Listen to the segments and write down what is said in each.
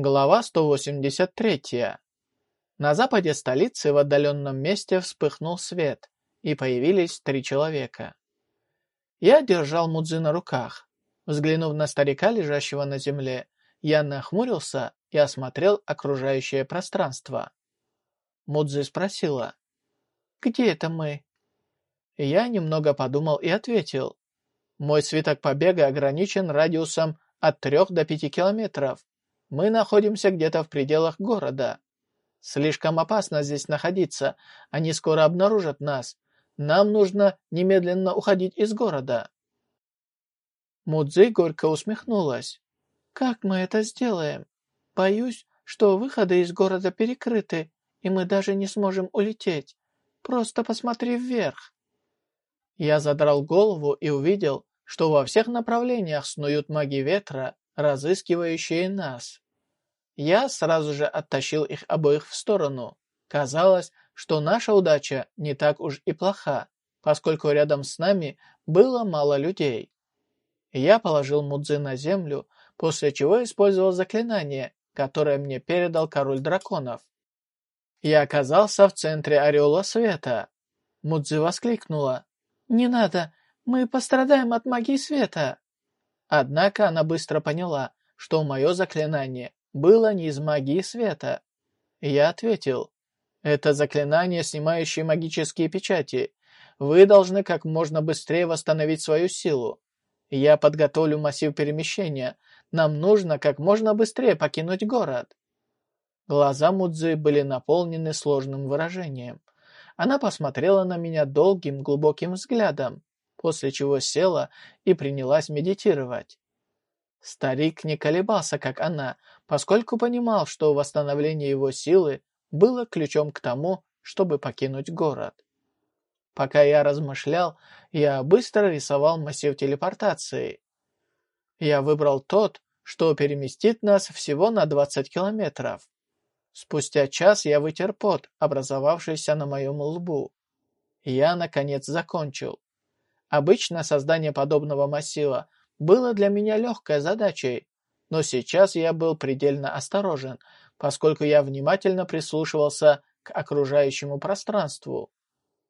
Глава 183. На западе столицы в отдаленном месте вспыхнул свет, и появились три человека. Я держал Мудзи на руках. Взглянув на старика, лежащего на земле, я нахмурился и осмотрел окружающее пространство. Мудзи спросила, «Где это мы?» Я немного подумал и ответил, «Мой свиток побега ограничен радиусом от трех до пяти километров. Мы находимся где-то в пределах города. Слишком опасно здесь находиться, они скоро обнаружат нас. Нам нужно немедленно уходить из города». Мудзи горько усмехнулась. «Как мы это сделаем? Боюсь, что выходы из города перекрыты, и мы даже не сможем улететь. Просто посмотри вверх». Я задрал голову и увидел, что во всех направлениях снуют маги ветра, разыскивающие нас. Я сразу же оттащил их обоих в сторону. Казалось, что наша удача не так уж и плоха, поскольку рядом с нами было мало людей. Я положил Мудзи на землю, после чего использовал заклинание, которое мне передал король драконов. Я оказался в центре ореола света. Мудзи воскликнула. «Не надо, мы пострадаем от магии света!» Однако она быстро поняла, что мое заклинание было не из магии света. Я ответил, это заклинание, снимающее магические печати. Вы должны как можно быстрее восстановить свою силу. Я подготовлю массив перемещения. Нам нужно как можно быстрее покинуть город. Глаза Мудзы были наполнены сложным выражением. Она посмотрела на меня долгим глубоким взглядом после чего села и принялась медитировать. Старик не колебался, как она, поскольку понимал, что восстановление его силы было ключом к тому, чтобы покинуть город. Пока я размышлял, я быстро рисовал массив телепортации. Я выбрал тот, что переместит нас всего на 20 километров. Спустя час я вытер пот, образовавшийся на моем лбу. Я, наконец, закончил. Обычно создание подобного массива было для меня легкой задачей, но сейчас я был предельно осторожен, поскольку я внимательно прислушивался к окружающему пространству,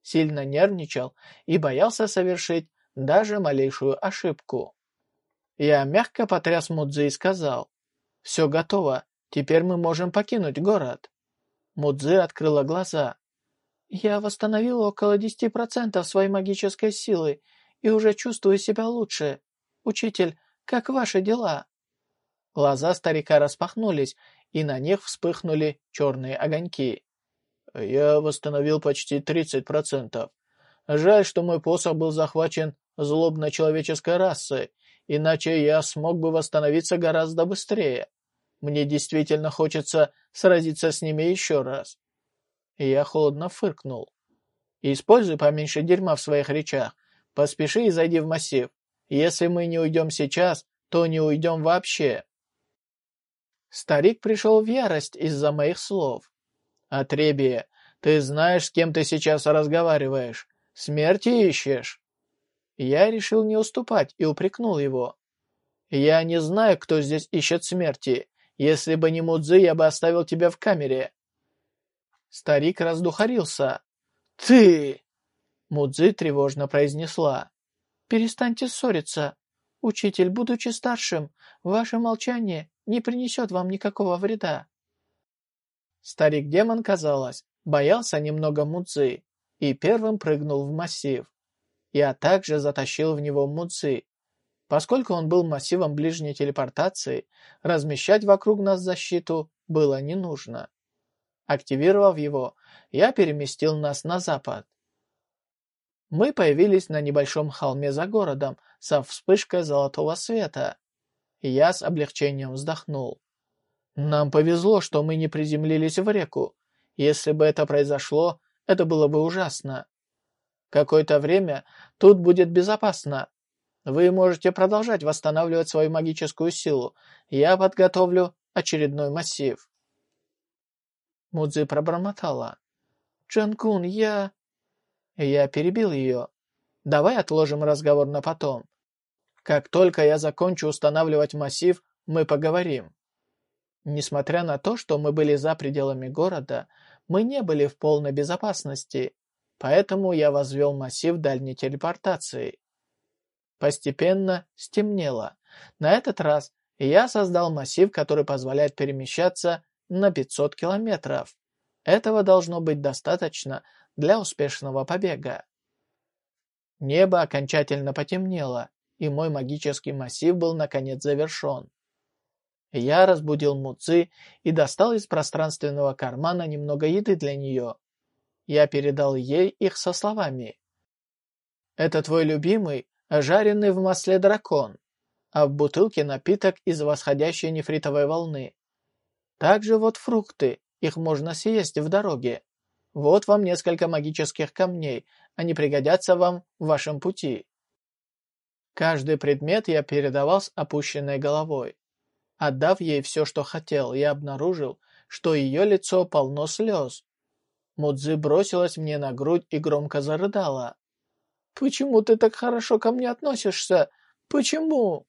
сильно нервничал и боялся совершить даже малейшую ошибку. Я мягко потряс Мудзи и сказал, «Все готово, теперь мы можем покинуть город». Мудзи открыла глаза. Я восстановил около 10% своей магической силы и уже чувствую себя лучше. Учитель, как ваши дела?» Глаза старика распахнулись, и на них вспыхнули черные огоньки. «Я восстановил почти 30%. Жаль, что мой посох был захвачен злобной человеческой расой, иначе я смог бы восстановиться гораздо быстрее. Мне действительно хочется сразиться с ними еще раз. Я холодно фыркнул. Используй поменьше дерьма в своих речах. Поспеши и зайди в массив. Если мы не уйдем сейчас, то не уйдем вообще. Старик пришел в ярость из-за моих слов. «Отребие, ты знаешь, с кем ты сейчас разговариваешь? Смерти ищешь?» Я решил не уступать и упрекнул его. «Я не знаю, кто здесь ищет смерти. Если бы не Мудзи, я бы оставил тебя в камере. Старик раздухарился. «Ты!» Мудзи тревожно произнесла. «Перестаньте ссориться. Учитель, будучи старшим, ваше молчание не принесет вам никакого вреда». Старик-демон, казалось, боялся немного Мудзи и первым прыгнул в массив. Я также затащил в него Мудзи. Поскольку он был массивом ближней телепортации, размещать вокруг нас защиту было не нужно. Активировав его, я переместил нас на запад. Мы появились на небольшом холме за городом со вспышкой золотого света. Я с облегчением вздохнул. Нам повезло, что мы не приземлились в реку. Если бы это произошло, это было бы ужасно. Какое-то время тут будет безопасно. Вы можете продолжать восстанавливать свою магическую силу. Я подготовлю очередной массив. Мудзи пробормотала. «Джанкун, я...» Я перебил ее. «Давай отложим разговор на потом. Как только я закончу устанавливать массив, мы поговорим». Несмотря на то, что мы были за пределами города, мы не были в полной безопасности, поэтому я возвел массив дальней телепортации. Постепенно стемнело. На этот раз я создал массив, который позволяет перемещаться на 500 километров. Этого должно быть достаточно для успешного побега. Небо окончательно потемнело, и мой магический массив был наконец завершен. Я разбудил Муци и достал из пространственного кармана немного еды для нее. Я передал ей их со словами. «Это твой любимый, жареный в масле дракон, а в бутылке напиток из восходящей нефритовой волны. Также вот фрукты, их можно съесть в дороге. Вот вам несколько магических камней, они пригодятся вам в вашем пути». Каждый предмет я передавал с опущенной головой. Отдав ей все, что хотел, я обнаружил, что ее лицо полно слез. Мудзи бросилась мне на грудь и громко зарыдала. «Почему ты так хорошо ко мне относишься? Почему?»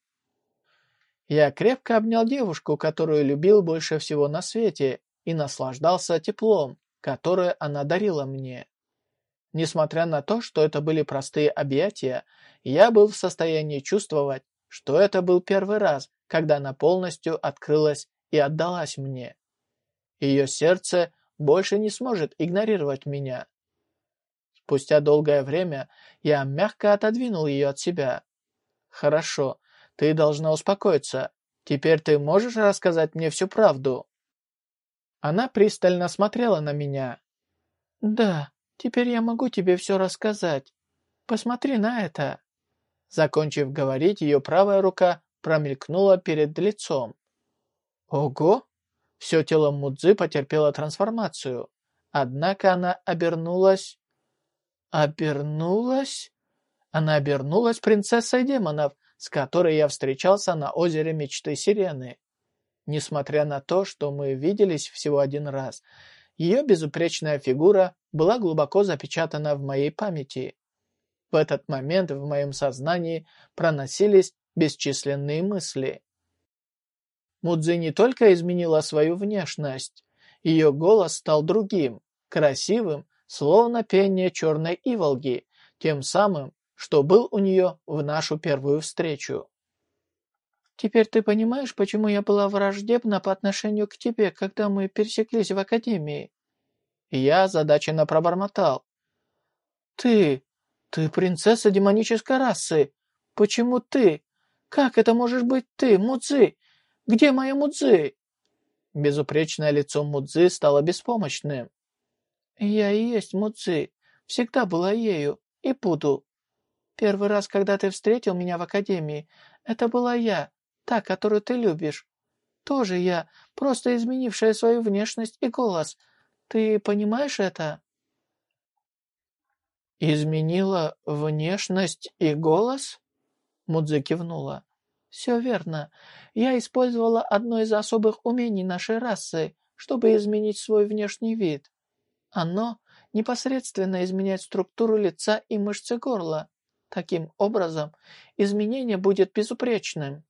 Я крепко обнял девушку, которую любил больше всего на свете, и наслаждался теплом, которое она дарила мне. Несмотря на то, что это были простые объятия, я был в состоянии чувствовать, что это был первый раз, когда она полностью открылась и отдалась мне. Ее сердце больше не сможет игнорировать меня. Спустя долгое время я мягко отодвинул ее от себя. «Хорошо, ты должна успокоиться. Теперь ты можешь рассказать мне всю правду?» Она пристально смотрела на меня. «Да, теперь я могу тебе все рассказать. Посмотри на это». Закончив говорить, ее правая рука промелькнула перед лицом. Ого! Все тело Мудзы потерпело трансформацию. Однако она обернулась... Обернулась? Она обернулась принцессой демонов, с которой я встречался на озере Мечты Сирены. Несмотря на то, что мы виделись всего один раз, ее безупречная фигура была глубоко запечатана в моей памяти. В этот момент в моем сознании проносились бесчисленные мысли. Мудзи не только изменила свою внешность, ее голос стал другим, красивым, словно пение черной иволги, тем самым, что был у нее в нашу первую встречу. «Теперь ты понимаешь, почему я была враждебна по отношению к тебе, когда мы пересеклись в Академии?» Я озадаченно пробормотал. «Ты... ты принцесса демонической расы. Почему ты? Как это можешь быть ты, Мудзи? Где моя Мудзи?» Безупречное лицо Мудзи стало беспомощным. «Я и есть Мудзи. Всегда была ею. И буду. Первый раз, когда ты встретил меня в академии, это была я, та, которую ты любишь. Тоже я, просто изменившая свою внешность и голос. Ты понимаешь это?» «Изменила внешность и голос?» Мудзи кивнула. «Все верно. Я использовала одно из особых умений нашей расы, чтобы изменить свой внешний вид. Оно непосредственно изменяет структуру лица и мышцы горла. Таким образом, изменение будет безупречным».